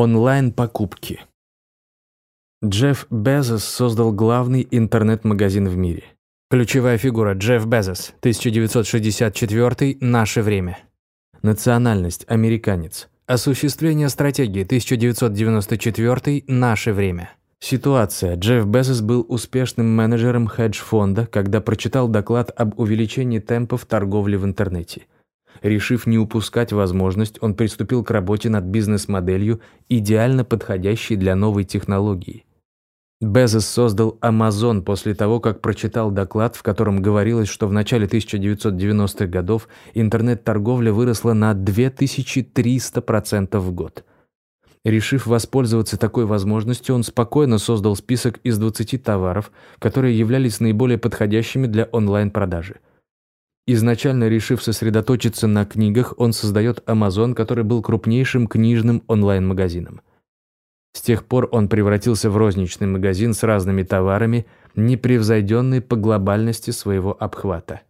Онлайн-покупки. Джефф Безос создал главный интернет-магазин в мире. Ключевая фигура Джефф Безос, 1964, наше время. Национальность – американец. Осуществление стратегии 1994, наше время. Ситуация. Джефф Безос был успешным менеджером хедж-фонда, когда прочитал доклад об увеличении темпов торговли в интернете – Решив не упускать возможность, он приступил к работе над бизнес-моделью, идеально подходящей для новой технологии. Безос создал Amazon после того, как прочитал доклад, в котором говорилось, что в начале 1990-х годов интернет-торговля выросла на 2300% в год. Решив воспользоваться такой возможностью, он спокойно создал список из 20 товаров, которые являлись наиболее подходящими для онлайн-продажи – Изначально решив сосредоточиться на книгах, он создает Amazon, который был крупнейшим книжным онлайн-магазином. С тех пор он превратился в розничный магазин с разными товарами, непревзойденный по глобальности своего обхвата.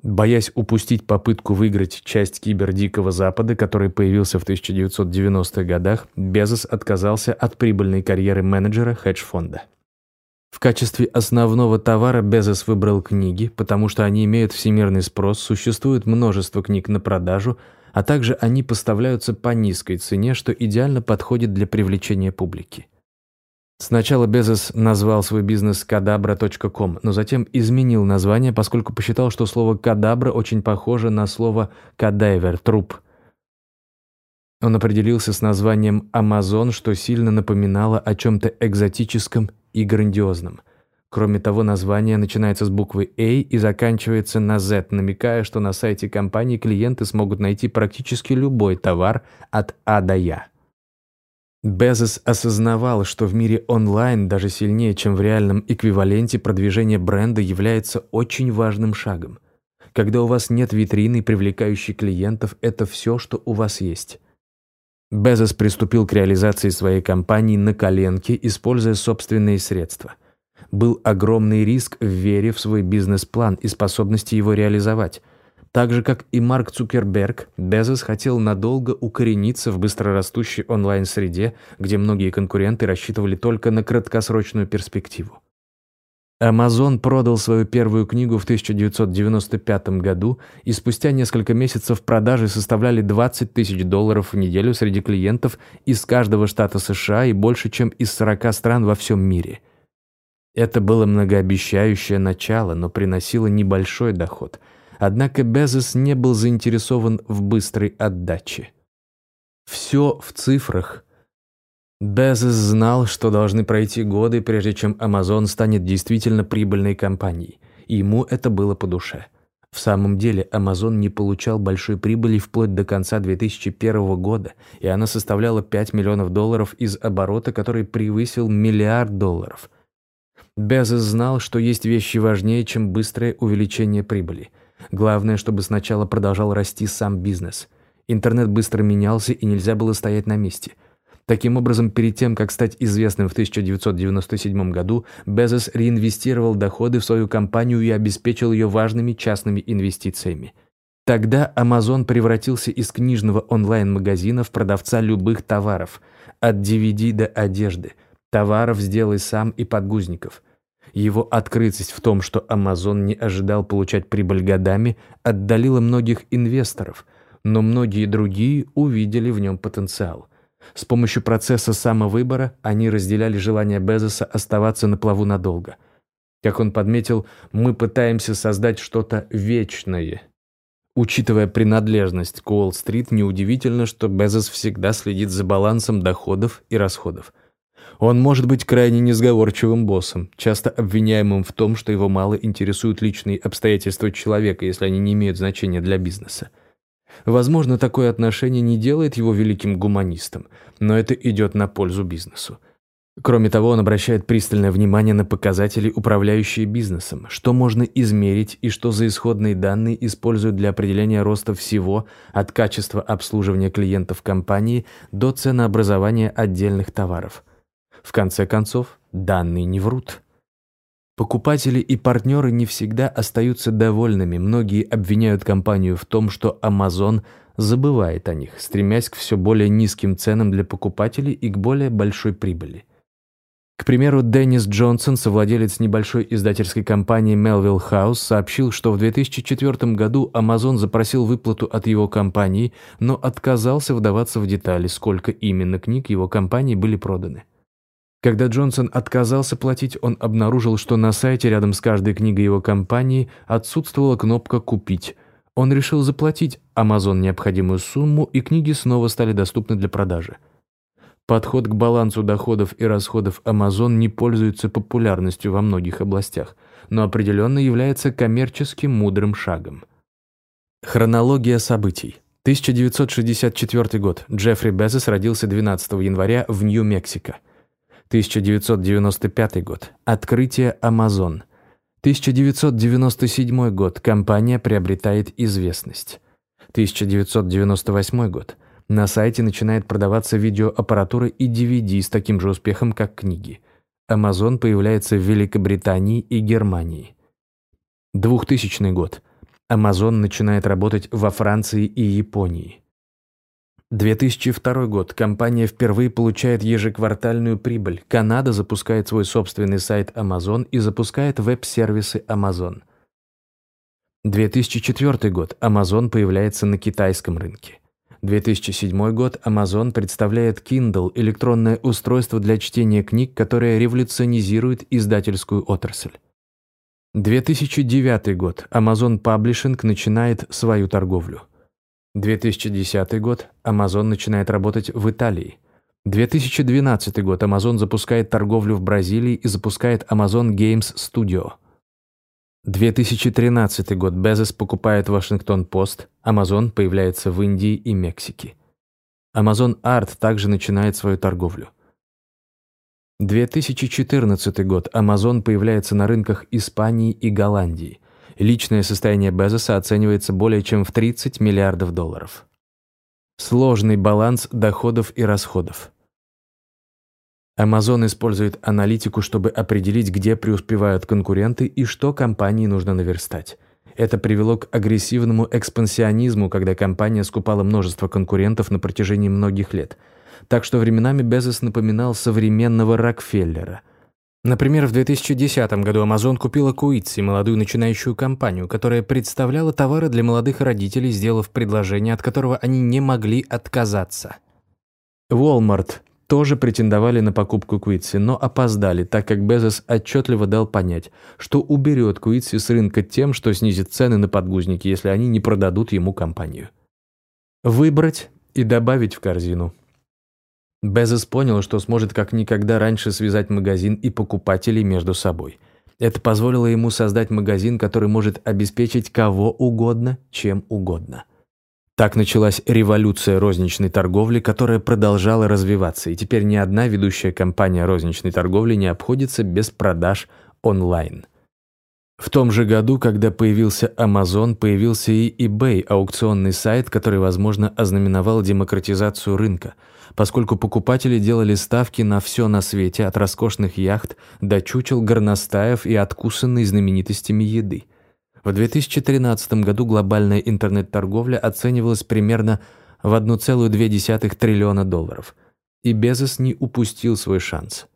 Боясь упустить попытку выиграть часть кибер Дикого Запада, который появился в 1990-х годах, Безос отказался от прибыльной карьеры менеджера хедж-фонда. В качестве основного товара Безос выбрал книги, потому что они имеют всемирный спрос, существует множество книг на продажу, а также они поставляются по низкой цене, что идеально подходит для привлечения публики. Сначала Безос назвал свой бизнес kadabra.com, но затем изменил название, поскольку посчитал, что слово «кадабра» очень похоже на слово «кадайвер» – труп. Он определился с названием «Амазон», что сильно напоминало о чем-то экзотическом и грандиозным. Кроме того, название начинается с буквы A и заканчивается на Z, намекая, что на сайте компании клиенты смогут найти практически любой товар от А до Я. Безос осознавал, что в мире онлайн даже сильнее, чем в реальном эквиваленте, продвижение бренда является очень важным шагом. Когда у вас нет витрины, привлекающей клиентов, это все, что у вас есть. Безос приступил к реализации своей компании на коленке, используя собственные средства. Был огромный риск в вере в свой бизнес-план и способности его реализовать. Так же, как и Марк Цукерберг, Безос хотел надолго укорениться в быстрорастущей онлайн-среде, где многие конкуренты рассчитывали только на краткосрочную перспективу. Amazon продал свою первую книгу в 1995 году, и спустя несколько месяцев продажи составляли 20 тысяч долларов в неделю среди клиентов из каждого штата США и больше, чем из 40 стран во всем мире. Это было многообещающее начало, но приносило небольшой доход. Однако Безос не был заинтересован в быстрой отдаче. Все в цифрах – Безос знал, что должны пройти годы, прежде чем Amazon станет действительно прибыльной компанией, и ему это было по душе. В самом деле, Amazon не получал большой прибыли вплоть до конца 2001 года, и она составляла 5 миллионов долларов из оборота, который превысил миллиард долларов. Безос знал, что есть вещи важнее, чем быстрое увеличение прибыли. Главное, чтобы сначала продолжал расти сам бизнес. Интернет быстро менялся, и нельзя было стоять на месте – Таким образом, перед тем, как стать известным в 1997 году, Безос реинвестировал доходы в свою компанию и обеспечил ее важными частными инвестициями. Тогда Amazon превратился из книжного онлайн-магазина в продавца любых товаров, от DVD до одежды, товаров «сделай сам» и подгузников. Его открытость в том, что Amazon не ожидал получать прибыль годами, отдалила многих инвесторов, но многие другие увидели в нем потенциал – с помощью процесса самовыбора они разделяли желание Безоса оставаться на плаву надолго. Как он подметил, мы пытаемся создать что-то вечное. Учитывая принадлежность к Уолл-стрит, неудивительно, что Безос всегда следит за балансом доходов и расходов. Он может быть крайне несговорчивым боссом, часто обвиняемым в том, что его мало интересуют личные обстоятельства человека, если они не имеют значения для бизнеса. Возможно, такое отношение не делает его великим гуманистом, но это идет на пользу бизнесу. Кроме того, он обращает пристальное внимание на показатели, управляющие бизнесом, что можно измерить и что за исходные данные используют для определения роста всего от качества обслуживания клиентов компании до ценообразования отдельных товаров. В конце концов, данные не врут. Покупатели и партнеры не всегда остаются довольными. Многие обвиняют компанию в том, что Amazon забывает о них, стремясь к все более низким ценам для покупателей и к более большой прибыли. К примеру, Деннис Джонсон, совладелец небольшой издательской компании Melville House, сообщил, что в 2004 году Amazon запросил выплату от его компании, но отказался вдаваться в детали, сколько именно книг его компании были проданы. Когда Джонсон отказался платить, он обнаружил, что на сайте рядом с каждой книгой его компании отсутствовала кнопка «Купить». Он решил заплатить Amazon необходимую сумму, и книги снова стали доступны для продажи. Подход к балансу доходов и расходов Amazon не пользуется популярностью во многих областях, но определенно является коммерческим мудрым шагом. Хронология событий. 1964 год. Джеффри Безос родился 12 января в Нью-Мексико. 1995 год. Открытие Amazon. 1997 год. Компания приобретает известность. 1998 год. На сайте начинает продаваться видеоаппаратура и DVD с таким же успехом, как книги. Amazon появляется в Великобритании и Германии. 2000 год. Amazon начинает работать во Франции и Японии. 2002 год. Компания впервые получает ежеквартальную прибыль. Канада запускает свой собственный сайт Amazon и запускает веб-сервисы Amazon. 2004 год. Amazon появляется на китайском рынке. 2007 год Amazon представляет Kindle – электронное устройство для чтения книг, которое революционизирует издательскую отрасль. 2009 год Amazon Publishing начинает свою торговлю. 2010 год Amazon начинает работать в Италии. 2012 год Amazon запускает торговлю в Бразилии и запускает Amazon Games Studio – 2013 год. Безос покупает Вашингтон-Пост. Amazon появляется в Индии и Мексике. Amazon Art также начинает свою торговлю. 2014 год. Amazon появляется на рынках Испании и Голландии. Личное состояние Безоса оценивается более чем в 30 миллиардов долларов. Сложный баланс доходов и расходов. Amazon использует аналитику, чтобы определить, где преуспевают конкуренты и что компании нужно наверстать. Это привело к агрессивному экспансионизму, когда компания скупала множество конкурентов на протяжении многих лет. Так что временами Безос напоминал современного Рокфеллера. Например, в 2010 году Amazon купила Куитси, молодую начинающую компанию, которая представляла товары для молодых родителей, сделав предложение, от которого они не могли отказаться. Walmart тоже претендовали на покупку Куитси, но опоздали, так как Безос отчетливо дал понять, что уберет Куитси с рынка тем, что снизит цены на подгузники, если они не продадут ему компанию. Выбрать и добавить в корзину. Безос понял, что сможет как никогда раньше связать магазин и покупателей между собой. Это позволило ему создать магазин, который может обеспечить кого угодно, чем угодно. Так началась революция розничной торговли, которая продолжала развиваться, и теперь ни одна ведущая компания розничной торговли не обходится без продаж онлайн. В том же году, когда появился Amazon, появился и eBay, аукционный сайт, который, возможно, ознаменовал демократизацию рынка, поскольку покупатели делали ставки на все на свете, от роскошных яхт до чучел горностаев и откусанной знаменитостями еды – в 2013 году глобальная интернет-торговля оценивалась примерно в 1,2 триллиона долларов. И Безос не упустил свой шанс.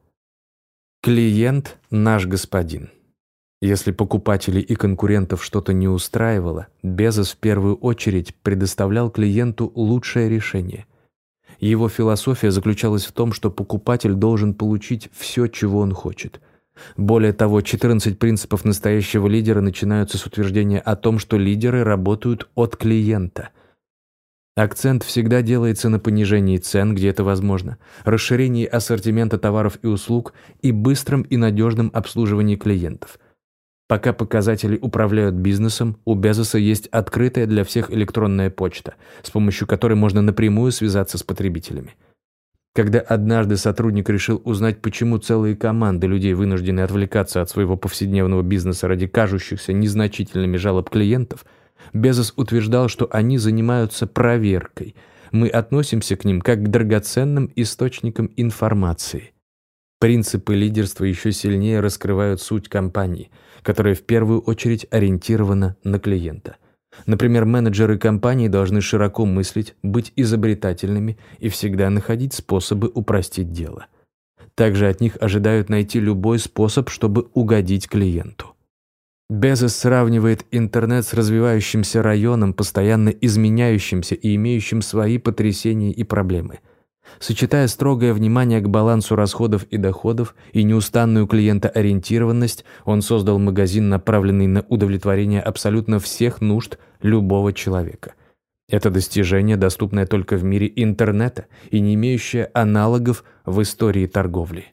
Клиент – наш господин. Если покупателей и конкурентов что-то не устраивало, Безос в первую очередь предоставлял клиенту лучшее решение. Его философия заключалась в том, что покупатель должен получить все, чего он хочет – более того, 14 принципов настоящего лидера начинаются с утверждения о том, что лидеры работают от клиента. Акцент всегда делается на понижении цен, где это возможно, расширении ассортимента товаров и услуг и быстром и надежном обслуживании клиентов. Пока показатели управляют бизнесом, у Безоса есть открытая для всех электронная почта, с помощью которой можно напрямую связаться с потребителями. Когда однажды сотрудник решил узнать, почему целые команды людей вынуждены отвлекаться от своего повседневного бизнеса ради кажущихся незначительными жалоб клиентов, Безос утверждал, что они занимаются проверкой. Мы относимся к ним как к драгоценным источникам информации. Принципы лидерства еще сильнее раскрывают суть компании, которая в первую очередь ориентирована на клиента. Например, менеджеры компании должны широко мыслить, быть изобретательными и всегда находить способы упростить дело. Также от них ожидают найти любой способ, чтобы угодить клиенту. Безос сравнивает интернет с развивающимся районом, постоянно изменяющимся и имеющим свои потрясения и проблемы. Сочетая строгое внимание к балансу расходов и доходов и неустанную клиентоориентированность, он создал магазин, направленный на удовлетворение абсолютно всех нужд любого человека. Это достижение, доступное только в мире интернета и не имеющее аналогов в истории торговли.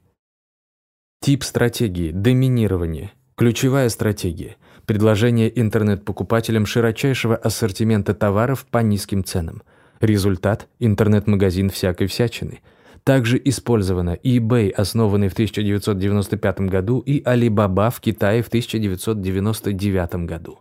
Тип стратегии – доминирование – Ключевая стратегия – предложение интернет-покупателям широчайшего ассортимента товаров по низким ценам. Результат – интернет-магазин всякой всячины. Также использовано eBay, основанный в 1995 году, и Alibaba в Китае в 1999 году.